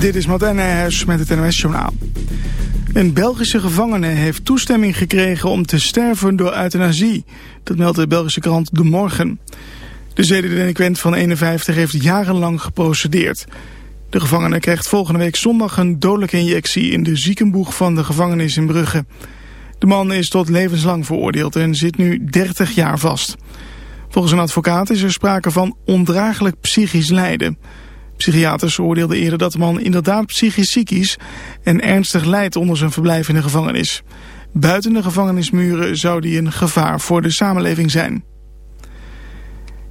Dit is Martijn Nijhuis met het NOS Journaal. Een Belgische gevangene heeft toestemming gekregen om te sterven door euthanasie. Dat meldt de Belgische krant De Morgen. De zedendelinquent van 51 heeft jarenlang geprocedeerd. De gevangene krijgt volgende week zondag een dodelijke injectie in de ziekenboeg van de gevangenis in Brugge. De man is tot levenslang veroordeeld en zit nu 30 jaar vast. Volgens een advocaat is er sprake van ondraaglijk psychisch lijden. Psychiaters oordeelden eerder dat de man inderdaad psychisch ziek is en ernstig lijdt onder zijn verblijf in de gevangenis. Buiten de gevangenismuren zou die een gevaar voor de samenleving zijn.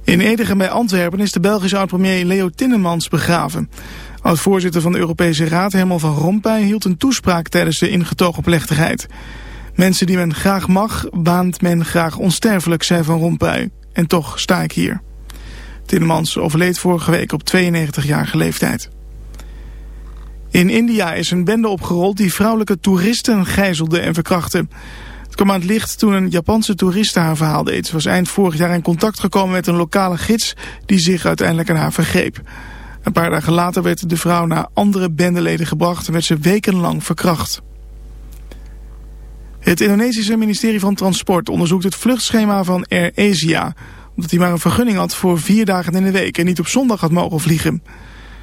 In Edegem bij Antwerpen is de Belgische oud-premier Leo Tinnemans begraven. Oud-voorzitter van de Europese Raad Herman van Rompuy hield een toespraak tijdens de ingetogen plechtigheid. Mensen die men graag mag, baant men graag onsterfelijk, zei Van Rompuy. En toch sta ik hier. Tinnemans overleed vorige week op 92-jarige leeftijd. In India is een bende opgerold die vrouwelijke toeristen gijzelde en verkrachtte. Het kwam aan het licht toen een Japanse toeriste haar verhaal deed. Ze was eind vorig jaar in contact gekomen met een lokale gids die zich uiteindelijk aan haar vergreep. Een paar dagen later werd de vrouw naar andere bendeleden gebracht en werd ze wekenlang verkracht. Het Indonesische ministerie van Transport onderzoekt het vluchtschema van Air Asia omdat hij maar een vergunning had voor vier dagen in de week en niet op zondag had mogen vliegen.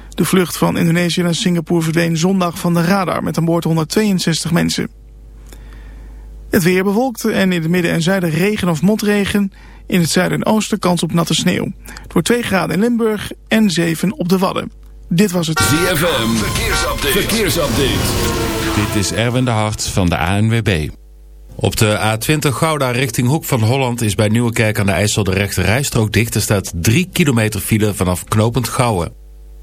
De vlucht van Indonesië naar Singapore verdween zondag van de radar met aan boord 162 mensen. Het weer bewolkt en in het midden en zuiden regen of motregen. In het zuiden en oosten kans op natte sneeuw. Het wordt 2 graden in Limburg en 7 op de Wadden. Dit was het ZFM Verkeersupdate. Verkeersupdate. Dit is Erwin de Hart van de ANWB. Op de A20 Gouda richting Hoek van Holland is bij Nieuwekerk aan de IJssel de rechte rijstrook dicht. Er staat 3 kilometer file vanaf knopend Gouwen.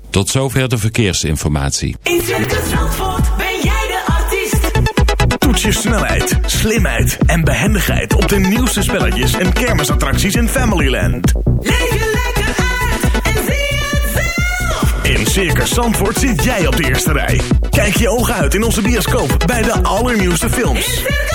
Tot zover de verkeersinformatie. In Circus Zandvoort ben jij de artiest. Toets je snelheid, slimheid en behendigheid op de nieuwste spelletjes en kermisattracties in Familyland. Leef je lekker uit en zie het zelf. In Circus Zandvoort zit jij op de eerste rij. Kijk je ogen uit in onze bioscoop bij de allernieuwste In films. Circus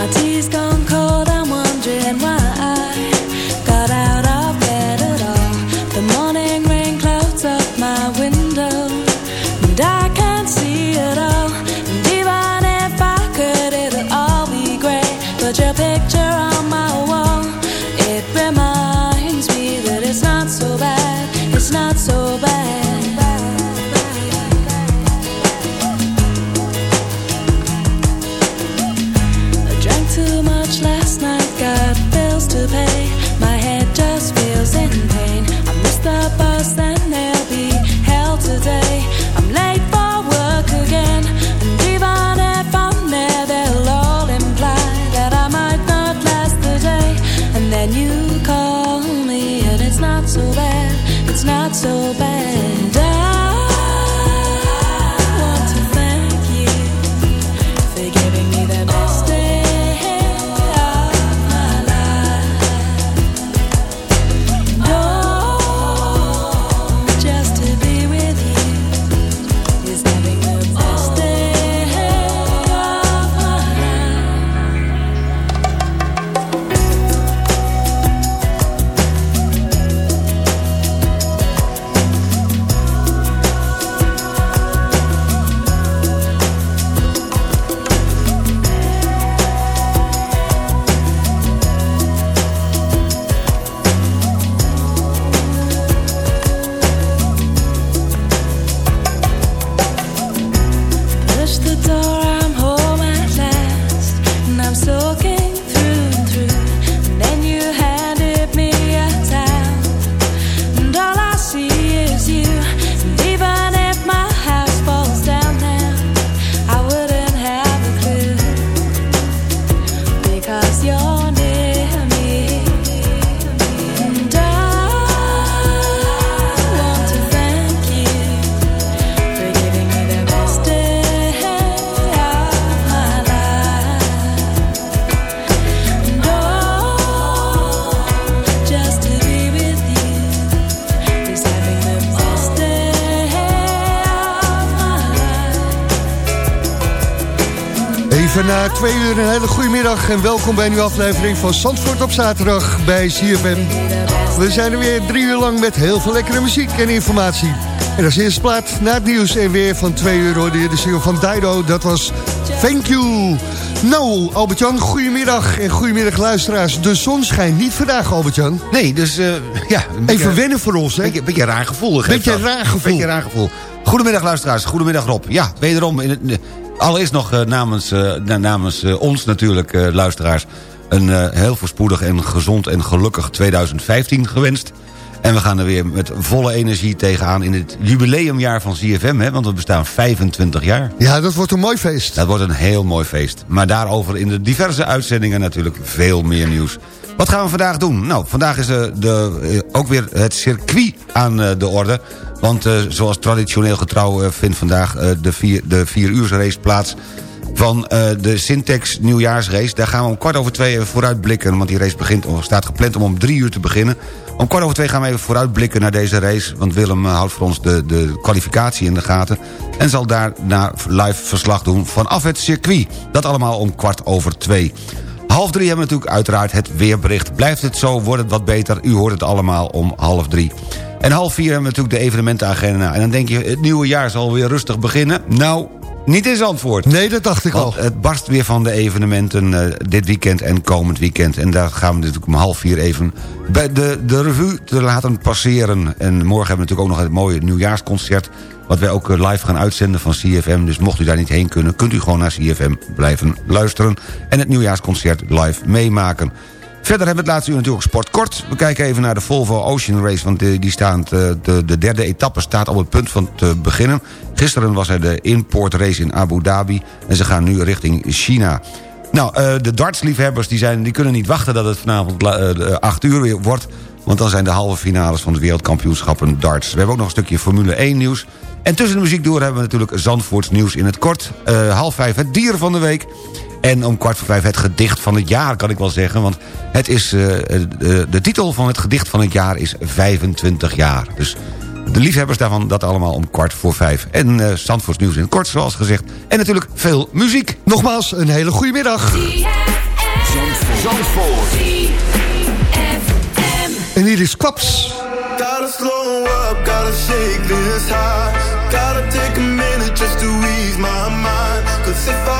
my tea's gone. so bad. Na twee uur een hele goede middag en welkom bij een nieuwe aflevering van Zandvoort op zaterdag bij CFM. We zijn er weer drie uur lang met heel veel lekkere muziek en informatie. En als eerste plaat na het nieuws en weer van twee uur hoorde je de single van Dido. Dat was Thank You. Nou, Albert-Jan, goedemiddag en goedemiddag luisteraars. De zon schijnt niet vandaag, Albert-Jan. Nee, dus eh, ja... Beetje- Even wennen voor ons, hè? Beetje, beetje raar gevoel. Beetje raar gevoel. Beetje raar gevoel. Goedemiddag luisteraars, goedemiddag Rob. Ja, wederom, in het, eh, allereerst nog eh, namens, eh, na- namens eh, ons natuurlijk, luisteraars... een heel voorspoedig en gezond en gelukkig 2015 gewenst. En we gaan er weer met volle energie tegenaan in het jubileumjaar van ZFM... Hè, want we bestaan 25 jaar. Ja, dat wordt een mooi feest. Dat wordt een heel mooi feest. Maar daarover in de diverse uitzendingen natuurlijk veel meer nieuws. Wat gaan we vandaag doen? Nou, vandaag is de, eh, ook weer het circuit aan de orde. Want eh, zoals traditioneel getrouw eh, vindt vandaag eh, de, vier, de race plaats van de Syntex nieuwjaarsrace. Daar gaan we om kwart over twee even vooruitblikken. Want die race begint, staat gepland om om drie uur te beginnen. Om kwart over twee gaan we even vooruitblikken naar deze race. Want Willem houdt voor ons de, de kwalificatie in de gaten. En zal daarna live verslag doen vanaf het circuit. Dat allemaal om kwart over twee. Half drie hebben we natuurlijk uiteraard het weerbericht. Blijft het zo, wordt het wat beter. U hoort het allemaal om half drie. En half vier hebben we natuurlijk de evenementenagenda. En dan denk je, het nieuwe jaar zal weer rustig beginnen. Nou, niet in Zandvoort. Nee, dat dacht ik al. Het barst weer van de evenementen eh, dit weekend en komend weekend. En daar gaan we natuurlijk om half vier even bij de, de revue te laten passeren. En morgen hebben we natuurlijk ook nog het mooie nieuwjaarsconcert... wat wij ook eh, live gaan uitzenden van CFM. Dus mocht u daar niet heen kunnen, kunt u gewoon naar CFM blijven luisteren... en het nieuwjaarsconcert live meemaken. Verder hebben we het laatste uur natuurlijk sport kort. We kijken even naar de Volvo Ocean Race, want die, staan te- de, de derde etappe staat op het punt van te beginnen. Gisteren was er de importrace in Abu Dhabi en ze gaan nu richting China. Nou, eh, de dartsliefhebbers die zijn, die kunnen niet wachten dat het vanavond la- eh, 8 uur weer wordt... want dan zijn de halve finales van het wereldkampioenschappen darts. We hebben ook nog een stukje Formule 1 nieuws... En tussen de muziek door hebben we natuurlijk Zandvoorts nieuws in het kort. Eh, half vijf het dier van de week. En om kwart voor vijf het gedicht van het jaar, kan ik wel zeggen. Want het is, eh, eh, de, de titel van het gedicht van het jaar is 25 jaar. Dus de liefhebbers daarvan, dat allemaal om kwart voor vijf. En eh Zandvoorts nieuws in het kort, zoals gezegd. En natuurlijk veel muziek. Nogmaals, een hele goede middag. En hier is Kwaps. Gotta slow up, gotta shake this high. Gotta take a minute just to ease my mind. Cause if I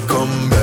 become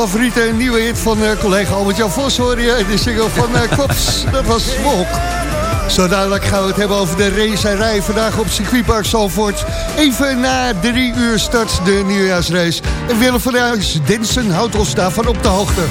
favoriete nieuwe hit van eh, collega Albert-Jan Vos, hoor je. De single van eh, Kops, dat was Wolk. Zo dadelijk gaan we het hebben over de race en rij vandaag op circuitpark Zalvoort. Even na drie uur start de nieuwjaarsrace. En Willem van Huis Densen houdt ons daarvan op de hoogte.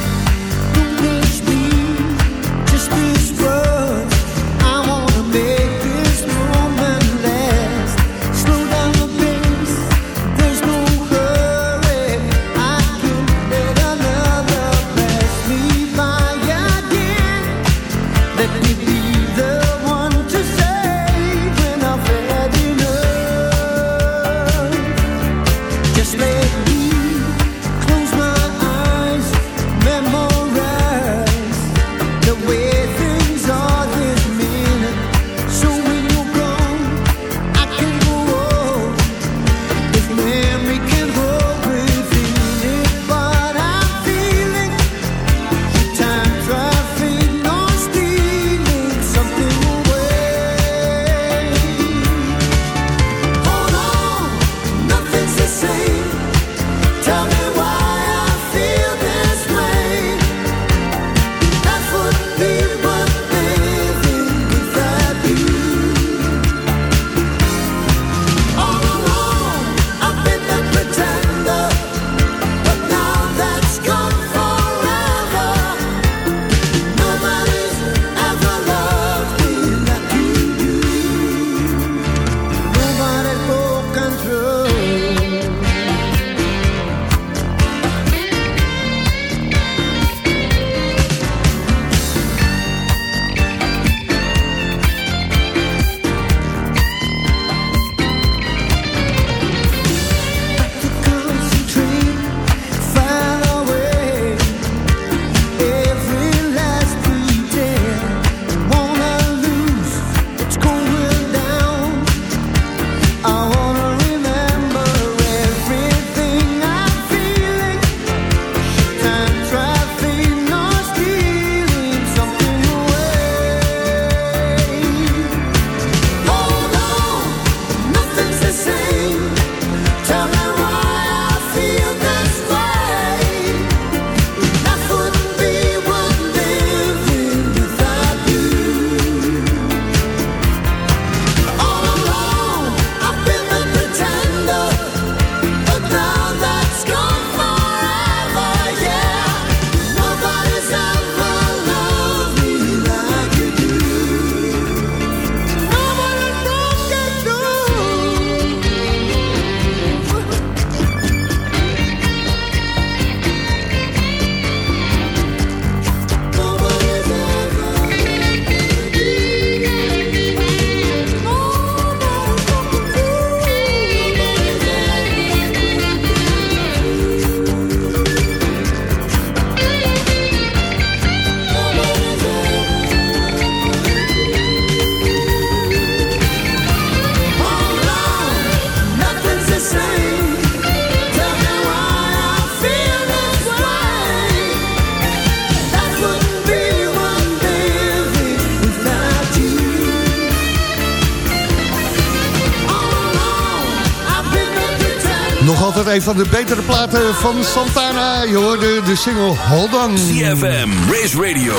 een van de betere platen van Santana. Je hoorde de single Hold On. CFM, Race Radio,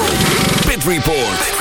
Pit Report.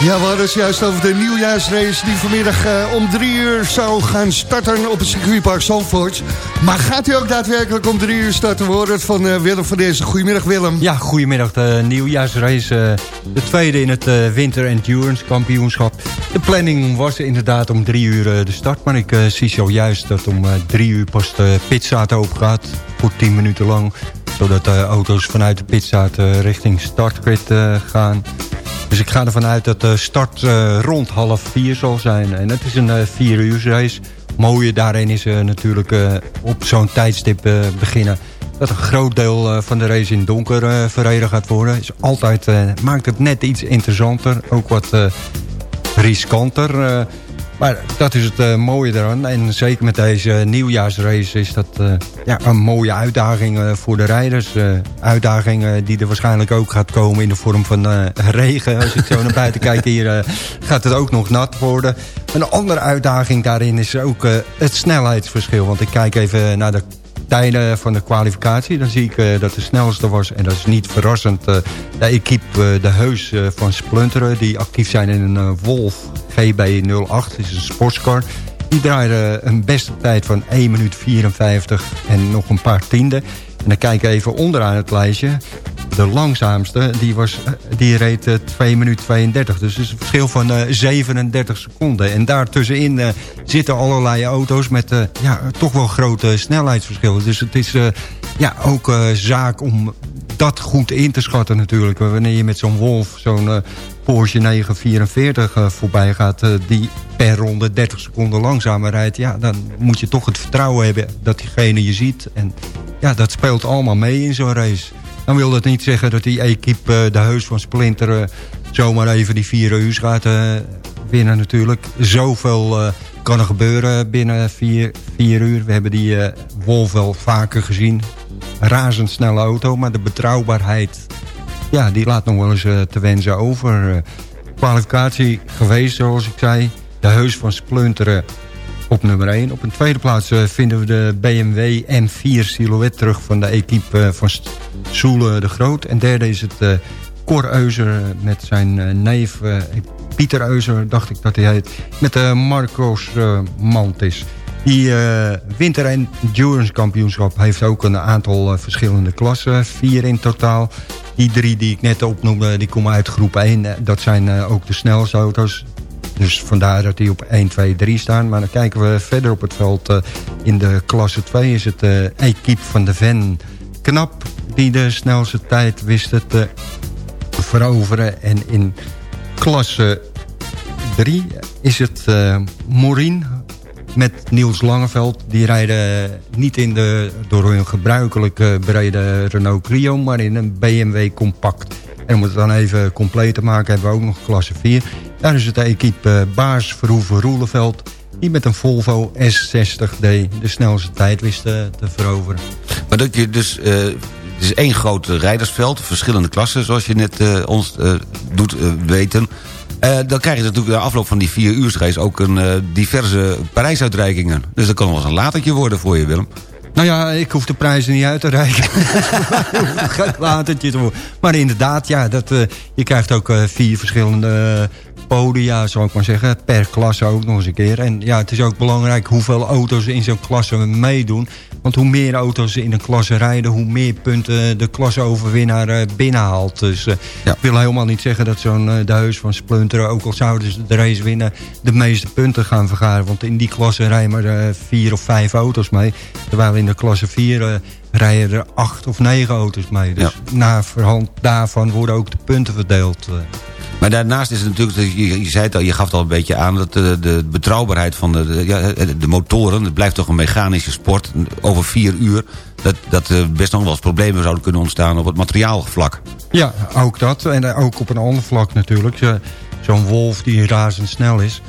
Ja, we hadden het juist over de nieuwjaarsrace die vanmiddag eh, om drie uur zou gaan starten op het circuitpark Zandvoort. Maar gaat hij ook daadwerkelijk om drie uur starten? We horen het van eh, Willem van deze. Goedemiddag Willem. Ja, goedemiddag. De nieuwjaarsrace, eh, de tweede in het Winter Endurance Kampioenschap de planning was inderdaad om drie uur eh, de start. Maar ik eh, zie zojuist dat om eh, drie uur pas de pitstraat open gaat. Voor tien minuten lang. Zodat de auto's vanuit de pitstraat richting startgrid gaan. Dus ik ga ervan uit dat de start rond half vier zal zijn. En het is een vier uur race. Mooie daarin is natuurlijk op zo'n tijdstip beginnen. Dat een groot deel van de race in donker verreden gaat worden. Is altijd, maakt het net iets interessanter. Ook wat riskanter. eh, maar dat is het eh, mooie eraan. En zeker met deze nieuwjaarsrace is dat eh, ja, een mooie uitdaging voor de rijders. Uitdaging die er waarschijnlijk ook gaat komen in de vorm van regen. Als ik zo naar buiten kijk hier gaat het ook nog nat worden. Een andere uitdaging daarin is ook het snelheidsverschil. Want ik kijk even naar de tijden van de kwalificatie. Dan zie ik eh, dat de snelste was, en dat is niet verrassend... eh, de equipe eh, De Heus van Splunteren... die actief zijn in een Wolf GB08, is een sportscar... Die draaide een beste tijd van 1 minuut 54 en nog een paar tienden. En dan kijk even onderaan het lijstje. De langzaamste, die, was, eh, die reed eh, 2 minuut 32. Dus het is een verschil van eh, 37 seconden. En daartussenin eh, zitten allerlei auto's met eh, ja, toch wel grote snelheidsverschillen. Dus het is eh, ja, ook eh, zaak om dat goed in te schatten natuurlijk. Wanneer je met zo'n Wolf, zo'n eh, Porsche 944 eh, voorbij gaat... eh, die per ronde 30 seconden langzamer rijdt... ja, dan moet je toch het vertrouwen hebben dat diegene je ziet. En ja, dat speelt allemaal mee in zo'n race. Dan wil dat niet zeggen dat die equipe de heus van Splinter... zomaar even die vier uur gaat winnen natuurlijk. Zoveel kan er gebeuren binnen vier, vier uur. We hebben die eh, Wolf wel vaker gezien. Razendsnelle auto, maar de betrouwbaarheid... ja, die laat nog wel eens eh, te wensen over. Eh, kwalificatie geweest, zoals ik zei. De heus van Splunteren op nummer 1. Op een tweede plaats vinden we de BMW M4 Silhouette terug... van de equipe van Soele de Groot. En derde is het eh Cor Euser met zijn neef Pieter Euser, dacht ik dat hij heet... met de Marcos eh, Mantis. Die eh, Winter Endurance Kampioenschap heeft ook een aantal eh, verschillende klassen. Vier in totaal. Die drie die ik net opnoemde, die komen uit groep 1. Eh, Dat zijn eh, ook de snelste auto's. Dus vandaar dat die op 1, 2, 3 staan. Maar dan kijken we verder op het veld. eh, in de klasse 2 is het equipe van de Ven Knap... die de snelste tijd wist het te veroveren. En in klasse 3 is het eh Morien met Niels Langeveld. Die rijden niet in de door hun gebruikelijke brede Renault Clio... maar in een BMW Compact. En om het dan even compleet te maken hebben we ook nog klasse 4. Daar is het de equipe eh, Baars Verhoeven Roeleveld... die met een Volvo S60D de snelste tijd wist eh, te veroveren. Maar dat je dus... eh, het is één groot rijdersveld, verschillende klassen... zoals je net ons doet weten. Eh, dan krijg je natuurlijk na afloop van die vier uursrace... ook een eh, diverse prijsuitreikingen. Dus dat kan wel eens een latertje worden voor je, Willem. Nou ja, ik hoef de prijzen niet uit te reiken. Geen latertje te worden. Maar inderdaad, ja, dat, eh, je krijgt ook vier verschillende podia, zou ik maar zeggen. Per klasse ook nog eens een keer. En ja, het is ook belangrijk hoeveel auto's in zo'n klasse meedoen. Want hoe meer auto's in een klasse rijden... hoe meer punten de klasseoverwinnaar eh, binnenhaalt. Dus eh, ik wil helemaal niet zeggen dat zo'n eh, de heus van Splunteren... ook al zouden ze de race winnen... de meeste punten gaan vergaren. Want in die klasse rijden maar vier of vijf auto's mee. Terwijl in de klasse vier... rijden er acht of negen auto's mee. Dus na verhand daarvan worden ook de punten verdeeld. Eh. Maar daarnaast is het natuurlijk, je, je zei het al, je gaf het al een beetje aan... dat de, de betrouwbaarheid van de, de, motoren, het blijft toch een mechanische sport... over vier uur, dat, dat er best nog wel eens problemen zouden kunnen ontstaan... op het materiaalvlak. Ja, ook dat. En eh, ook op een ander vlak natuurlijk. Zo- Zo'n Wolf die razendsnel is.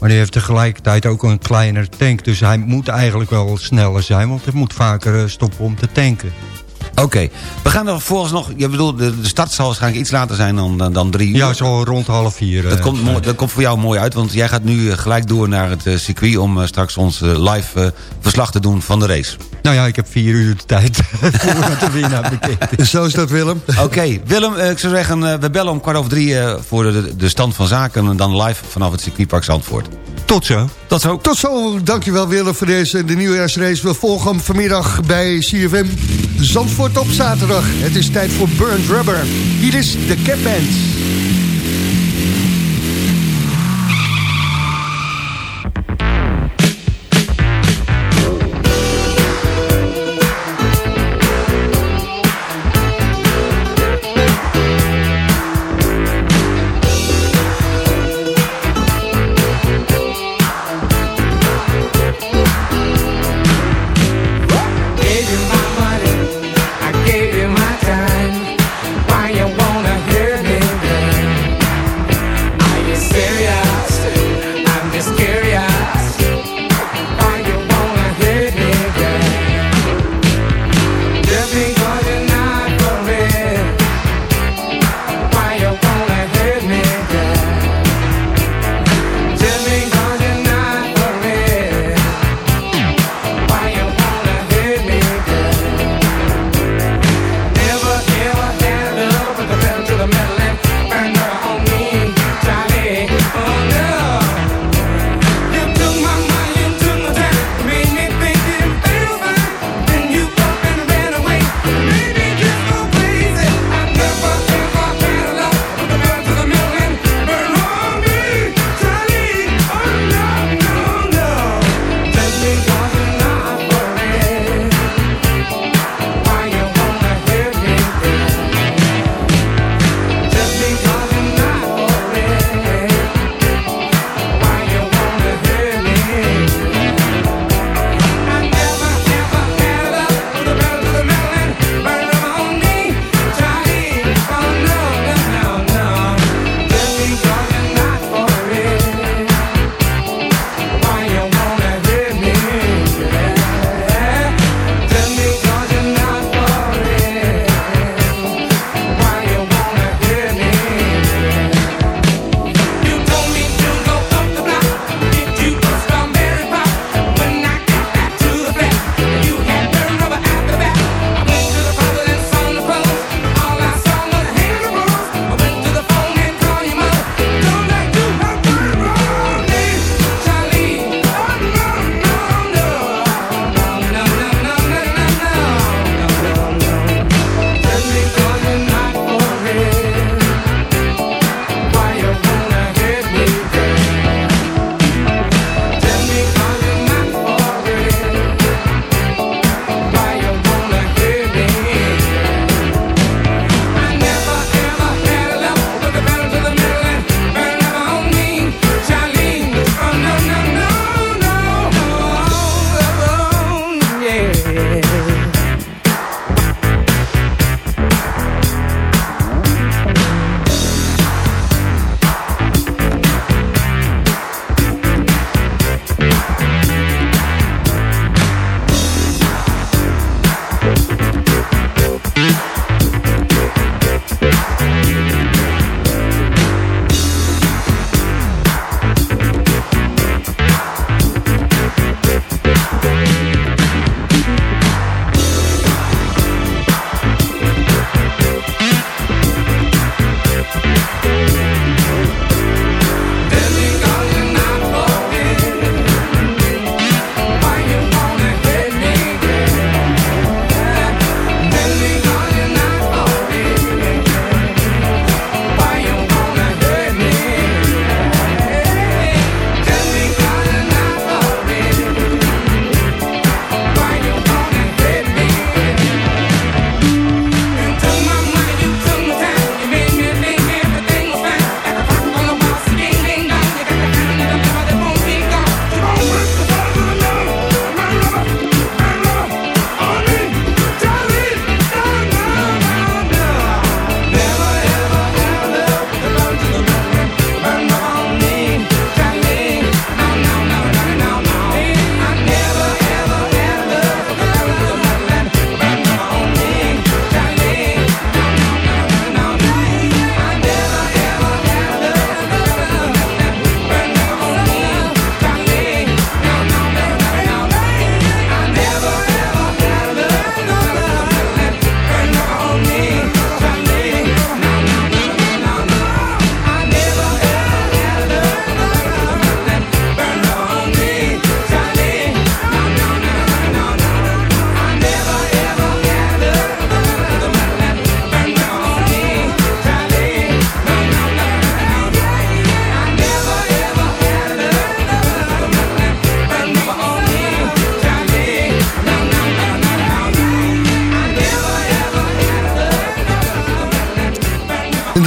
Maar die heeft tegelijkertijd ook een kleinere tank. Dus hij moet eigenlijk wel sneller zijn. Want hij moet vaker eh, stoppen om te tanken. Oké, we gaan er volgens nog... Je bedoelt, de, de start zal waarschijnlijk iets later zijn dan, dan, dan drie uur. Ja, zo rond half vier. Dat eh, komt, dat komt voor jou mooi uit, want jij gaat nu eh, gelijk door naar het eh, circuit... om straks ons live verslag te doen van de race. Nou ja, ik heb vier uur de tijd voordat de winnaar bekend is. Zo is dat, Willem. Oké, Willem, ik zou zeggen, we bellen om kwart over drie... eh, voor de, de stand van zaken en dan live vanaf het circuitpark Zandvoort. Tot zo. Tot zo. Tot zo, dankjewel Willem voor deze de nieuwjaarsrace. We volgen hem vanmiddag bij CFM Zandvoort op zaterdag. Het is tijd voor Burnt Rubber. Hier is de Cap Band.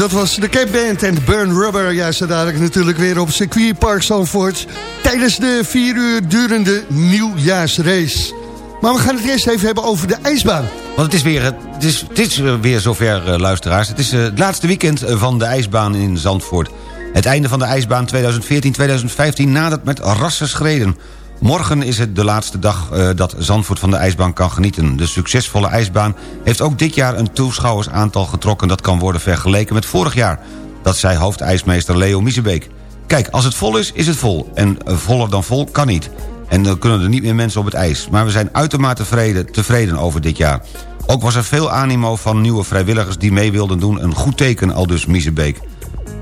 Dat was de Cape Band en Burn Rubber. Ja, zo dadelijk natuurlijk weer op circuitpark Zandvoort... tijdens de vier uur durende nieuwjaarsrace. Maar we gaan het eerst even hebben over de ijsbaan. Want het is weer, het is, is weer zover, eh, luisteraars. Het is eh, het laatste weekend eh, van de ijsbaan in Zandvoort. Het einde van de ijsbaan 2014-2015 nadert met rassen schreden. Morgen is het de laatste dag uh, dat Zandvoort van de ijsbaan kan genieten. De succesvolle ijsbaan heeft ook dit jaar een toeschouwersaantal getrokken... dat kan worden vergeleken met vorig jaar. Dat zei hoofdijsmeester Leo Miezebeek. Kijk, als het vol is, is het vol. En uh, voller dan vol kan niet. En dan kunnen er niet meer mensen op het ijs. Maar we zijn uitermate tevreden, tevreden over dit jaar. Ook was er veel animo van nieuwe vrijwilligers die mee wilden doen. Een goed teken, al dus Miezebeek.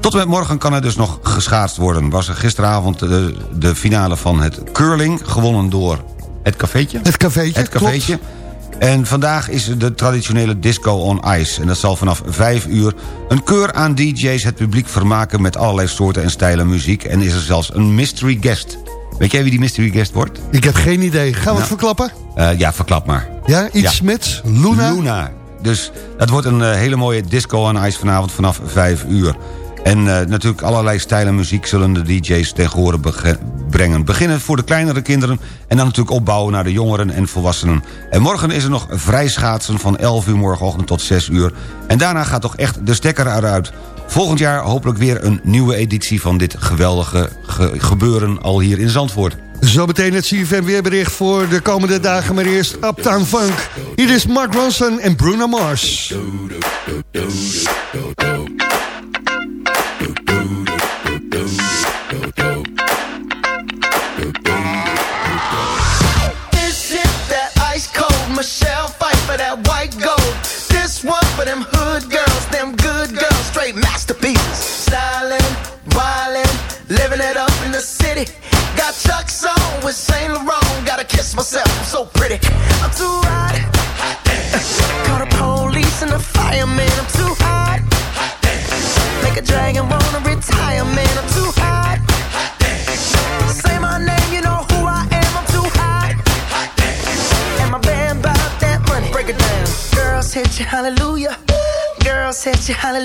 Tot en met morgen kan er dus nog geschaatst worden. Was er gisteravond de, de finale van het curling, gewonnen door het cafeetje. Het cafeetje, Het cafeetje. En vandaag is de traditionele disco on ice. En dat zal vanaf 5 uur een keur aan DJ's het publiek vermaken... met allerlei soorten en stijlen muziek. En is er zelfs een mystery guest. Weet jij wie die mystery guest wordt? Ik heb geen idee. Gaan we Nou. het verklappen? Uh, ja, verklap maar. Ja, iets Ja. met Luna? Luna. Dus dat wordt een uh, hele mooie disco on ice vanavond vanaf 5 uur. En uh, natuurlijk allerlei stijlen muziek zullen de DJ's ten gehore bege- brengen. Beginnen voor de kleinere kinderen en dan natuurlijk opbouwen naar de jongeren en volwassenen. En morgen is er nog vrij schaatsen van 11 uur morgenochtend tot 6 uur. En daarna gaat toch echt de stekker eruit. Volgend jaar hopelijk weer een nieuwe editie van dit geweldige ge- gebeuren al hier in Zandvoort. Zometeen het CFM weerbericht voor de komende dagen. Maar eerst Uptown Funk. Hier is Mark Ronson en Bruno Mars. I'm too hot. Call the police and the fireman. I'm too hot. Make a dragon wanna retire, man. I'm too hot. Say my name, you know who I am. I'm too hot. And my band that money. Break it down. Girls hit you, hallelujah. Girls hit you, hallelujah.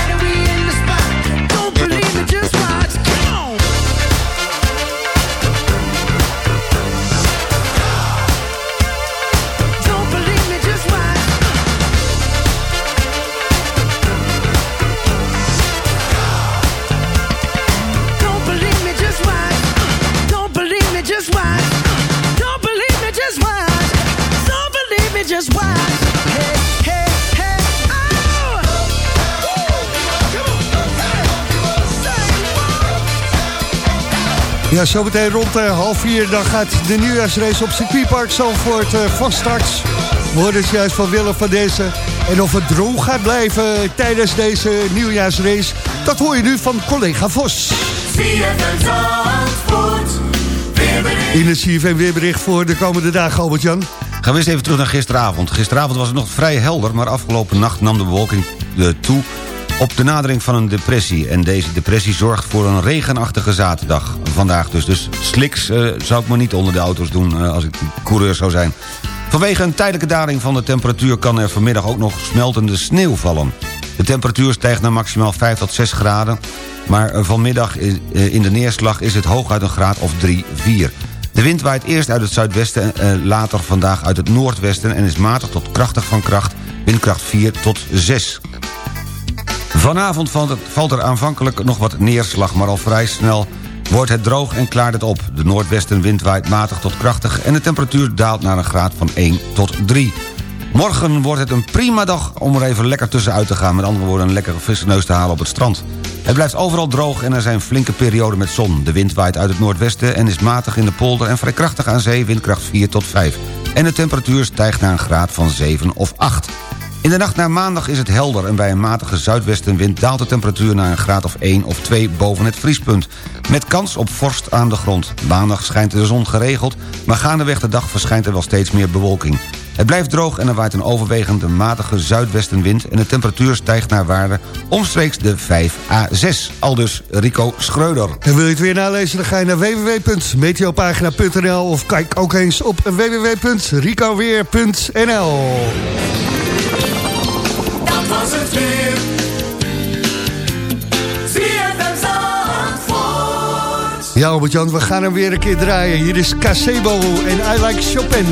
Ja, zometeen rond eh, half vier dan gaat de nieuwjaarsrace op circuitpark Zandvoort eh, van start. We hoorden het juist van Willem van deze. En of het droog gaat blijven tijdens deze nieuwjaarsrace... dat hoor je nu van collega Vos. In het CFM weerbericht voor de komende dagen, Albert-Jan. Gaan we eens even terug naar gisteravond. Gisteravond was het nog vrij helder, maar afgelopen nacht nam de bewolking eh, toe op de nadering van een depressie. En deze depressie zorgt voor een regenachtige zaterdag. Vandaag dus. Dus sliks eh, zou ik maar niet onder de auto's doen eh, als ik coureur zou zijn. Vanwege een tijdelijke daling van de temperatuur... kan er vanmiddag ook nog smeltende sneeuw vallen. De temperatuur stijgt naar maximaal 5 tot 6 graden... maar eh, vanmiddag in de neerslag is het hooguit een graad of 3, 4. De wind waait eerst uit het zuidwesten, later vandaag uit het noordwesten... en is matig tot krachtig van kracht, windkracht 4 tot 6. Vanavond valt, er aanvankelijk nog wat neerslag... maar al vrij snel wordt het droog en klaart het op. De noordwestenwind waait matig tot krachtig... en de temperatuur daalt naar een graad van 1 tot 3. Morgen wordt het een prima dag om er even lekker tussenuit te gaan. Met andere woorden, een lekkere frisse neus te halen op het strand. Het blijft overal droog en er zijn flinke perioden met zon. De wind waait uit het noordwesten en is matig in de polder... en vrij krachtig aan zee, windkracht 4 tot 5. En de temperatuur stijgt naar een graad van 7 of 8. In de nacht naar maandag is het helder... en bij een matige zuidwestenwind daalt de temperatuur naar een graad of 1 of 2 boven het vriespunt. Met kans op vorst aan de grond. Maandag schijnt de zon geregeld... maar gaandeweg de dag verschijnt er wel steeds meer bewolking. Het blijft droog en er waait een overwegend matige zuidwestenwind... en de temperatuur stijgt naar waarde omstreeks de 5 à 6. Aldus Rico Schreuder. En wil je het weer nalezen, dan ga je naar www.meteopagina.nl... of kijk ook eens op www.ricoweer.nl. Was het. Ja, Albert-Jan, we gaan hem weer een keer draaien. Hier is Casebo en I Like Chopin.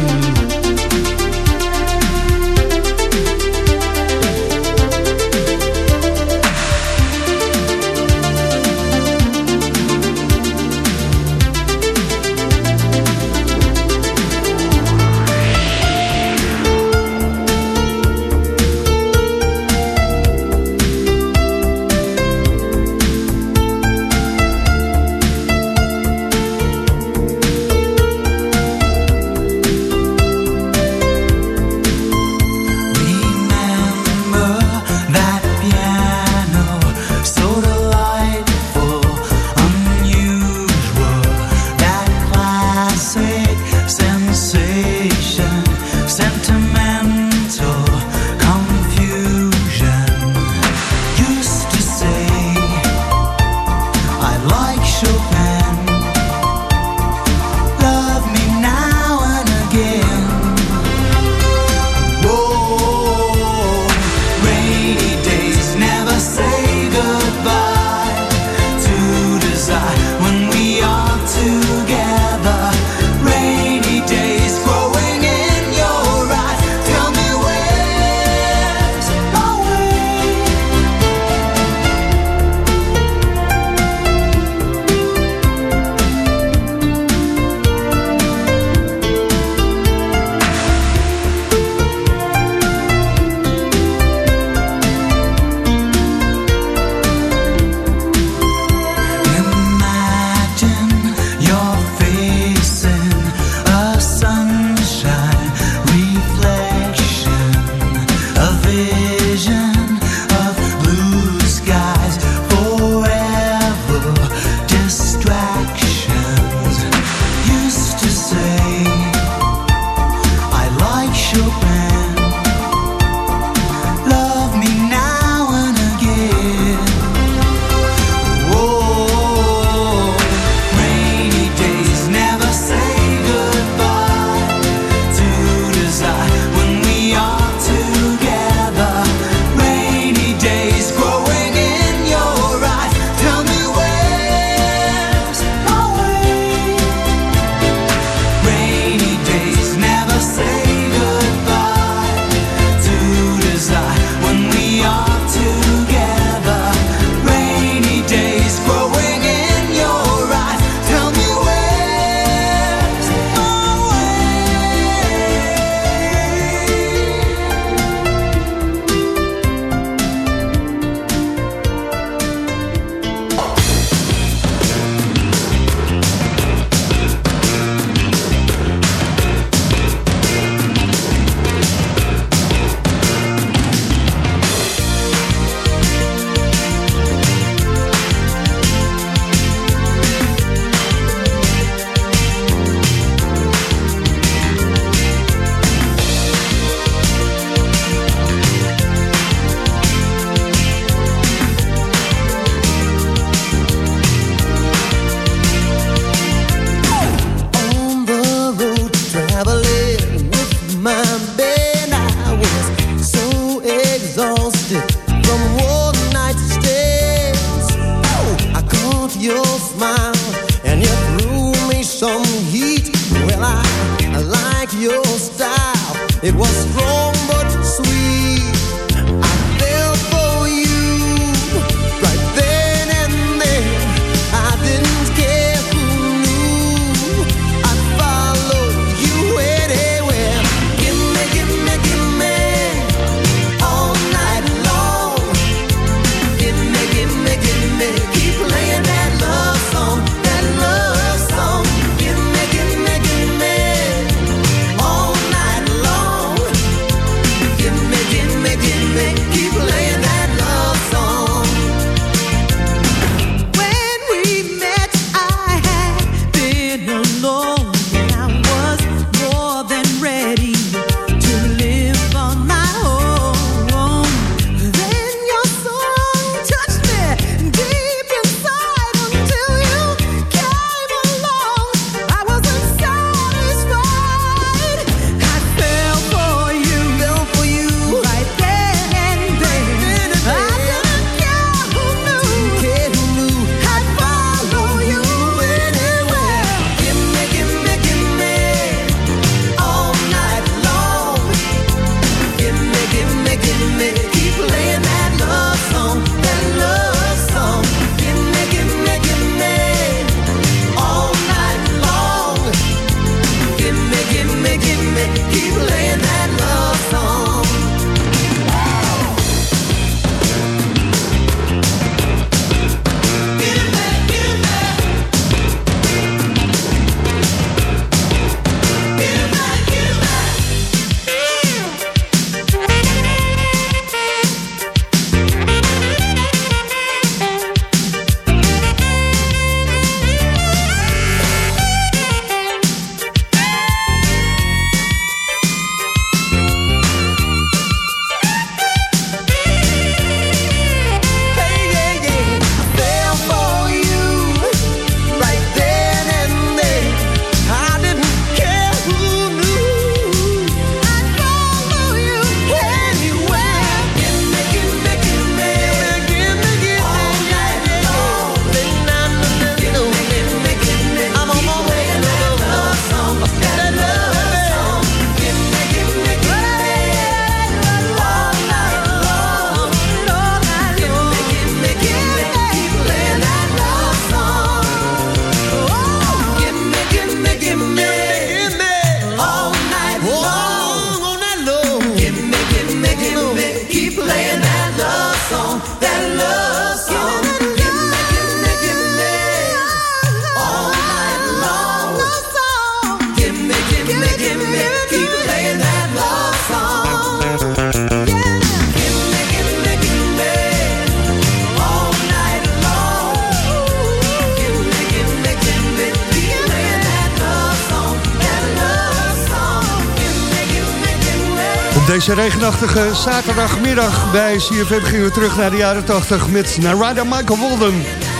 Deze regenachtige zaterdagmiddag bij CFM gingen we terug naar de jaren 80 met Narada Michael Walden.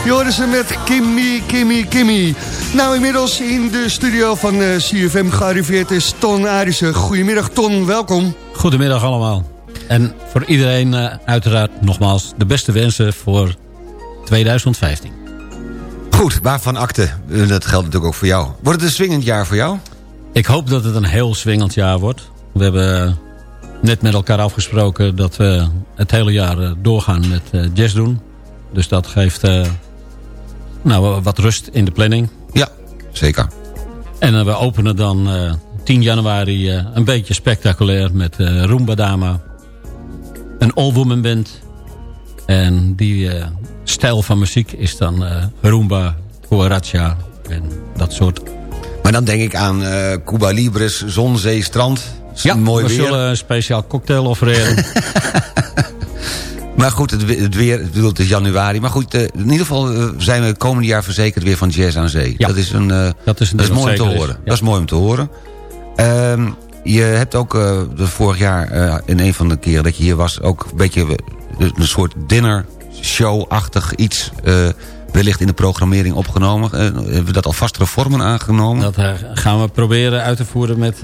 Je hoorde ze met Kimmy, Kimmy, Kimmy. Nou, inmiddels in de studio van eh, CFM gearriveerd is Ton Arissen. Goedemiddag Ton, welkom. Goedemiddag allemaal. En voor iedereen eh, uiteraard nogmaals de beste wensen voor 2015. Goed, waarvan akte? Eh, Dat geldt natuurlijk ook voor jou. Wordt het een swingend jaar voor jou? Ik hoop dat het een heel swingend jaar wordt. We hebben net met elkaar afgesproken dat we het hele jaar eh, doorgaan met eh, jazz doen. Dus dat geeft eh, nou, wat rust in de planning. Ja, zeker. En we openen dan eh, 10 januari een beetje spectaculair met Roomba Dama. Een all-woman band. En die stijl van muziek is dan Roomba, Cuaracha en dat soort. Maar dan denk ik aan Cuba Libres, zon, zee, strand. Ja, mooi we weer. zullen een speciaal cocktail offereren. Maar goed, het, het weer, ik bedoel, het is januari. Maar goed, eh, in ieder geval eh, zijn we het komende jaar verzekerd weer van jazz aan zee. Ja. Dat is, een, eh, Dat is een dat is mooi om te is. horen. Ja. Dat is mooi om te horen. Je hebt ook de vorig jaar, in een van de keren dat je hier was... ook een beetje een soort dinner show-achtig iets... eh, wellicht in de programmering opgenomen. Hebben we dat al vastere vormen aangenomen? dat gaan we proberen uit te voeren met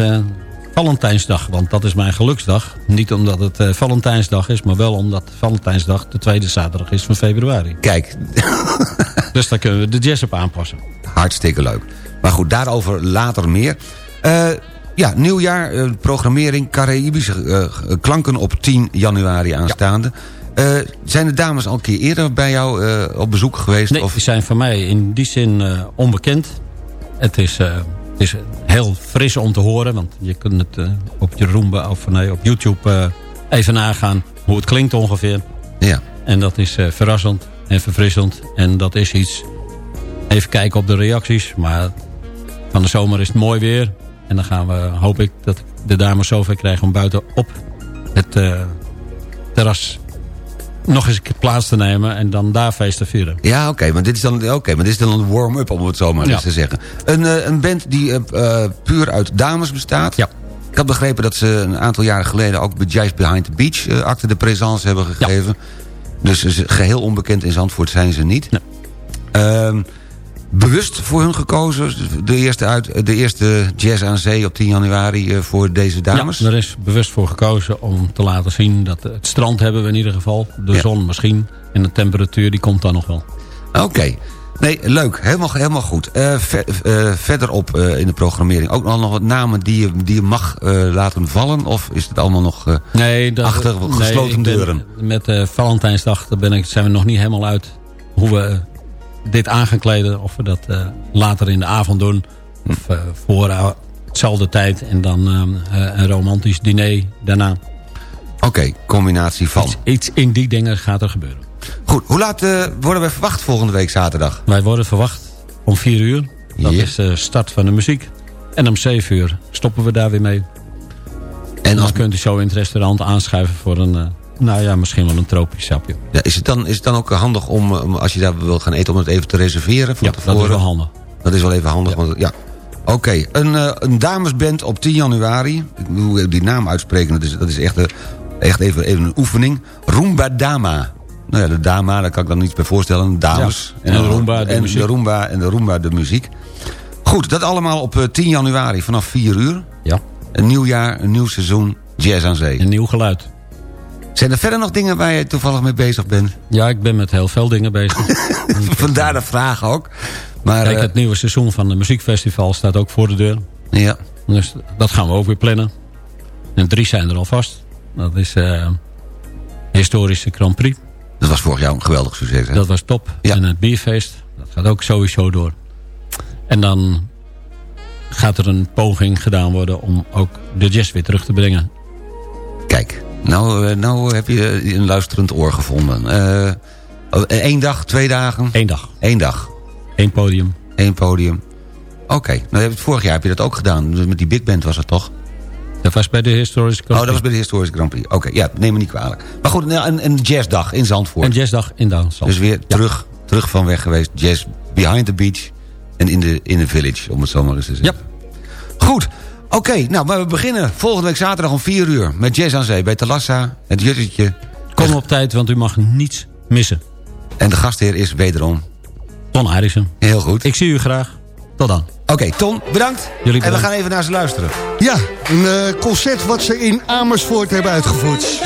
Valentijnsdag. Want dat is mijn geluksdag. Niet omdat het eh, Valentijnsdag is, maar wel omdat Valentijnsdag de tweede zaterdag is van februari. Kijk, Dus daar kunnen we de jazz op aanpassen. Hartstikke leuk. Maar goed, daarover later meer. Eh, Ja, nieuwjaar, eh, programmering, Caraïbische eh, klanken op 10 januari aanstaande. Zijn de dames al een keer eerder bij jou op bezoek geweest? Nee, of? die zijn voor mij in die zin onbekend. Het is, het is heel fris om te horen. Want je kunt het eh, op je Roomba of nee, op YouTube eh, even nagaan hoe het klinkt ongeveer. Ja. En dat is eh, verrassend en verfrissend. En dat is iets... Even kijken op de reacties. Maar van de zomer is het mooi weer. En dan gaan we, hoop ik, dat de dames zover krijgen om buiten op het terras nog eens plaats te nemen en dan daar feest te vieren. Ja, oké, maar dit is dan, oké, maar dit is dan een warm-up, om het zo maar Ja. eens te zeggen. Een, eh, een band die eh, eh, puur uit dames bestaat. Ja. Ik had begrepen dat ze een aantal jaren geleden... ook bij Jazz Behind the Beach acte de présence hebben gegeven. Dus ze- geheel onbekend in Zandvoort zijn ze niet. Nee. Ehm, bewust voor hun gekozen. De eerste, uit, de eerste Jazz aan Zee op 10 januari eh, voor deze dames. Ja, er is bewust voor gekozen om te laten zien dat het strand hebben we in ieder geval. De Ja. zon misschien. En de temperatuur die komt dan nog wel. Oké. Nee, leuk. Helemaal, helemaal goed. Eh, ver- eh, verderop in de programmering ook nog wat namen die je, die je mag laten vallen? Of is het allemaal nog... Nee, dat, Achter gesloten ben- deuren. Met Valentijnsdag daar ben ik, zijn we nog niet helemaal uit hoe we dit aan gaan kleden. Of we dat eh, later in de avond doen. Of eh, voor eh, hetzelfde tijd. En dan een romantisch diner daarna. Oké, combinatie van. Iets, iets in die dingen gaat er gebeuren. Goed, hoe laat worden we verwacht volgende week zaterdag? Wij worden verwacht om 4 uur. Dat is de start van de muziek. En om 7 uur stoppen we daar weer mee. En En dan als, kunt u zo in het restaurant aanschuiven voor een... eh, nou ja, misschien wel een tropisch sapje. ja, is, het dan, is het dan ook handig om, eh, als je daar wil gaan eten... om het even te reserveren van Ja, tevoren? dat is wel handig. Dat is wel even handig. Want, ja. Oké, een, eh, een damesband op 10 januari. Ik moet die naam uitspreken, dat is, dat is echt, eh, echt even, even een oefening. Roomba Dama. Nou ja, de dama, daar kan ik dan niets bij voorstellen. Dames. Ja, en de Roomba, de en muziek. De Roomba en de Roomba, de muziek. Goed, dat allemaal op eh, 10 januari vanaf 4 uur. Ja, Een nieuw jaar, een nieuw seizoen, Jazz aan Zee. een nieuw geluid. Zijn er verder nog dingen waar je toevallig mee bezig bent? Ja, ik ben met heel veel dingen bezig. Vandaar de vraag ook. Maar, Kijk, eh, het nieuwe seizoen van de muziekfestival staat ook voor de deur. ja. Dus dat gaan we ook weer plannen. En drie zijn er al vast. Dat is eh historische Grand Prix. Dat was vorig jaar een geweldig succes. Hè? Dat was top. Ja. En het bierfeest, dat gaat ook sowieso door. En dan gaat er een poging gedaan worden om ook de jazz weer terug te brengen. Kijk, nou, eh, nou heb je een luisterend oor gevonden. Eh Eén dag, twee dagen? Eén dag, Eén dag, één podium. één podium. Oké, nou, vorig jaar heb je dat ook gedaan. Dus met die big band was het toch? Dat was bij de historische Grand Oh, dat was Prix. bij de historische Grand Prix. Oké, ja, neem me niet kwalijk. Maar goed, nou, een, een jazzdag in Zandvoort. Een jazzdag in Duitsland. Dus weer terug, terug van weg geweest. Jazz behind the beach en in de, in de village, om het zo maar eens te zeggen. Goed, oké, nou, maar we beginnen volgende week zaterdag om 4 uur... met Jazz aan Zee bij Talassa, het Juttetje. Kom op tijd, want u mag niets missen. En de gastheer is wederom Ton Arissen. heel goed. Ik zie u graag. Tot dan. Oké, Ton, bedankt. Jullie En we gaan even naar ze luisteren. Ja, een eh, concert wat ze in Amersfoort hebben uitgevoerd.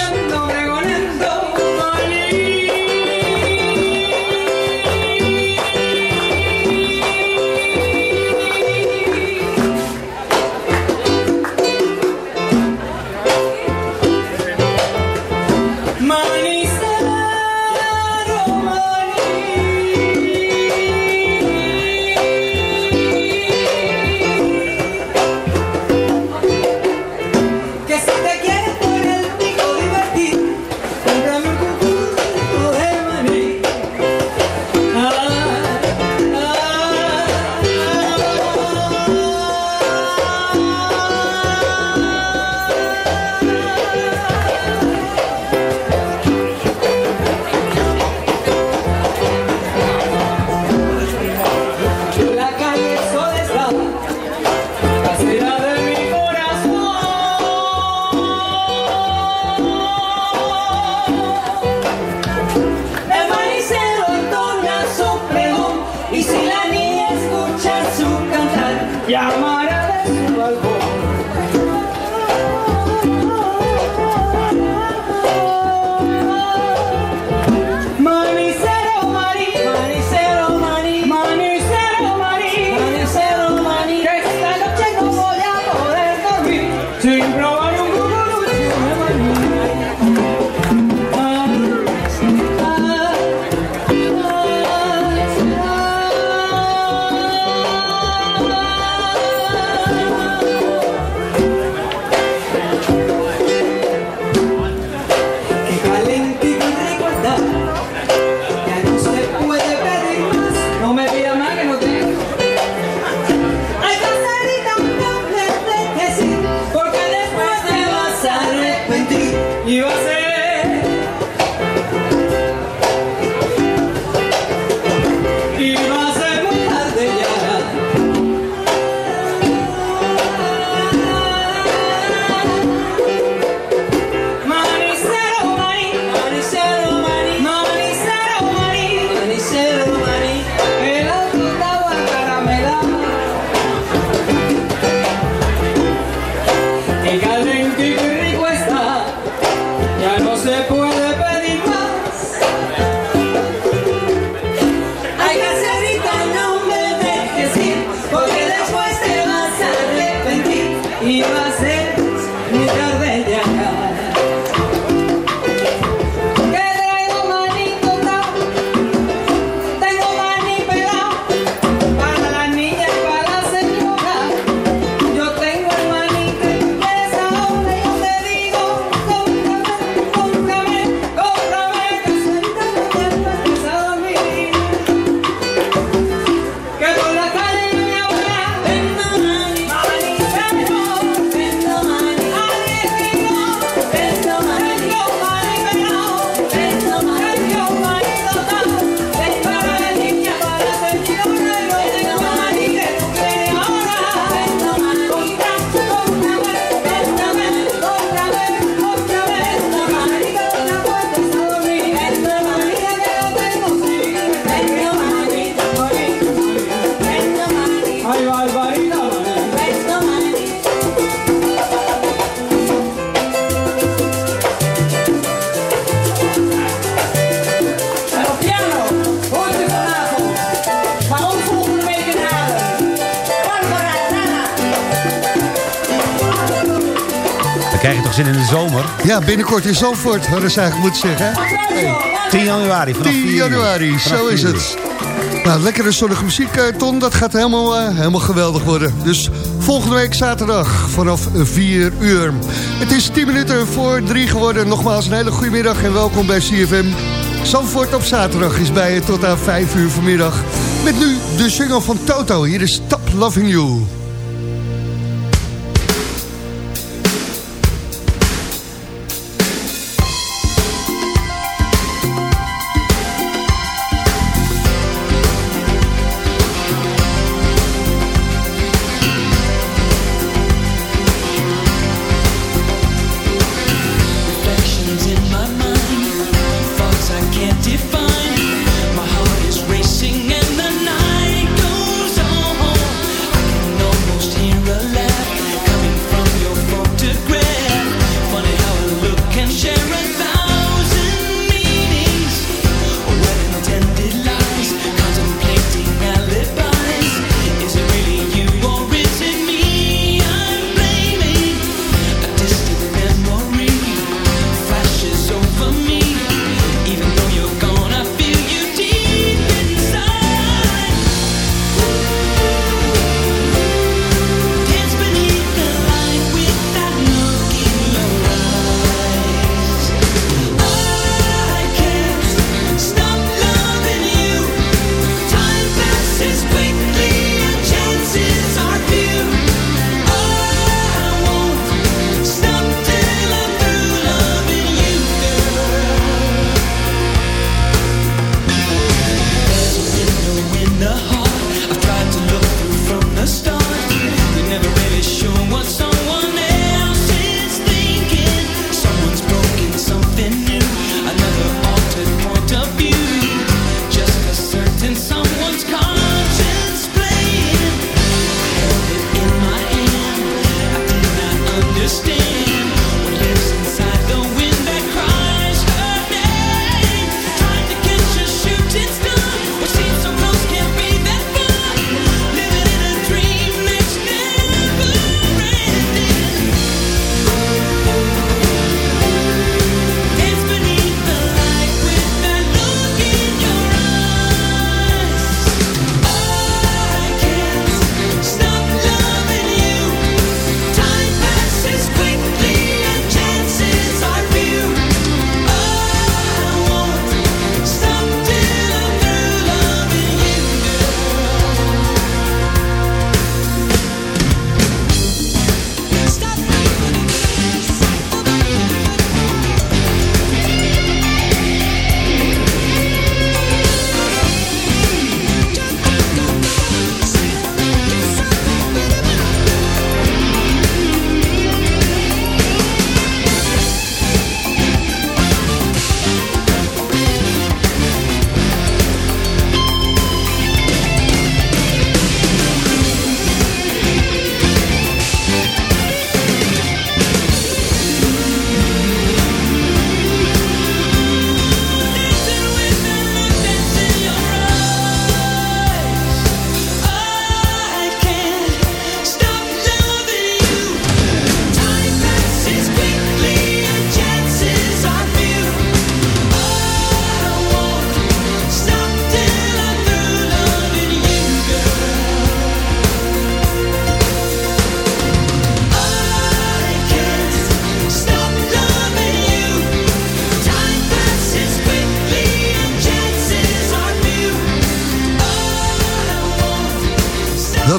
Binnenkort in Zandvoort, hadden ze eigenlijk moeten zeggen. 10 januari. 10 januari, zo is het. Nou, lekkere zonnige muziek, eh, Ton. Dat gaat helemaal, eh, helemaal geweldig worden. Dus volgende week zaterdag vanaf 4 uur. Het is 10 minuten voor 3 geworden. Nogmaals een hele goede middag en welkom bij CFM. Zandvoort op zaterdag is bij je tot aan 5 uur vanmiddag. Met nu de single van Toto. Hier is Stop Loving You.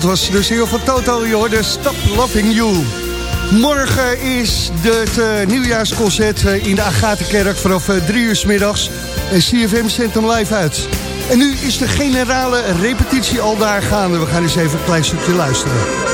dat was de heel van Toto, je hoorde Stop Loving You. Morgen is het eh, nieuwjaarsconcert eh, in de Agatenkerk vanaf eh, 3 uur s middags. En CFM zendt hem live uit. En nu is de generale repetitie al daar gaande. We gaan eens even een klein stukje luisteren.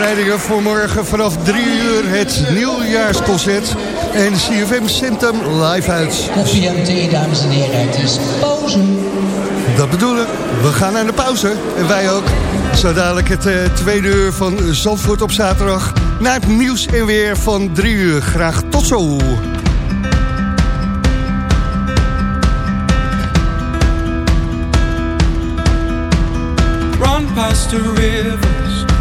voorbereidingen voor morgen vanaf 3 uur het nieuwjaarsconcert. En CFM Symptom live uit. en thee dames en heren, het is pauze. Dat bedoel ik. We gaan naar de pauze. En wij ook. Zo dadelijk het uh, tweede uur van Zandvoort op zaterdag. Naar het nieuws en weer van 3 uur. Graag tot zo. past river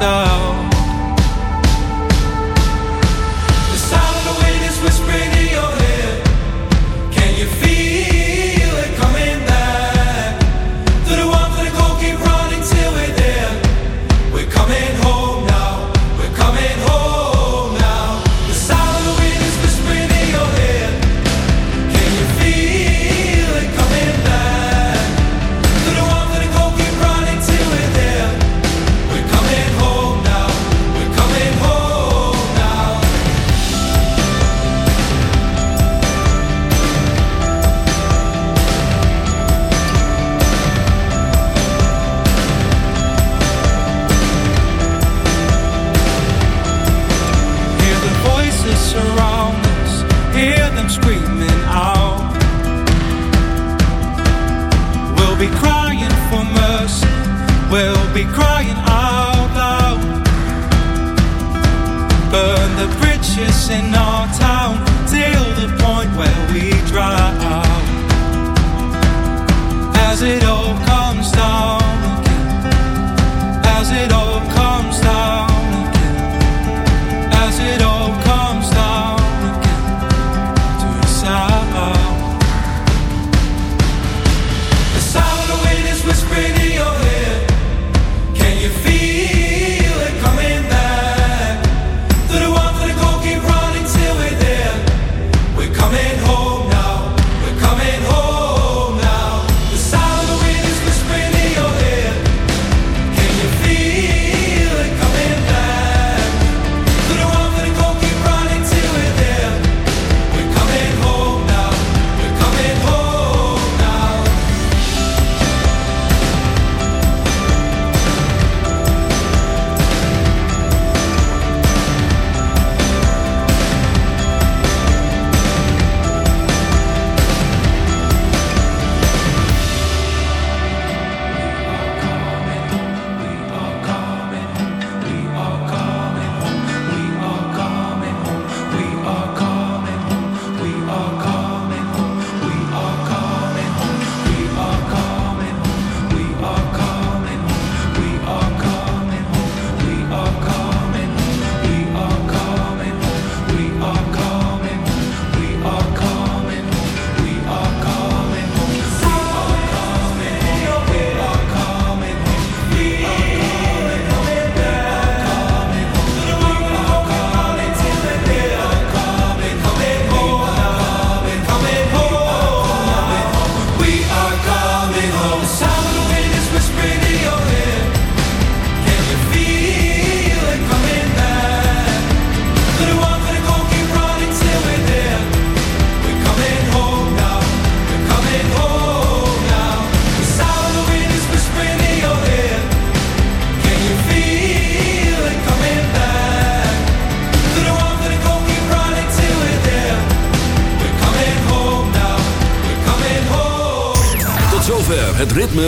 myself and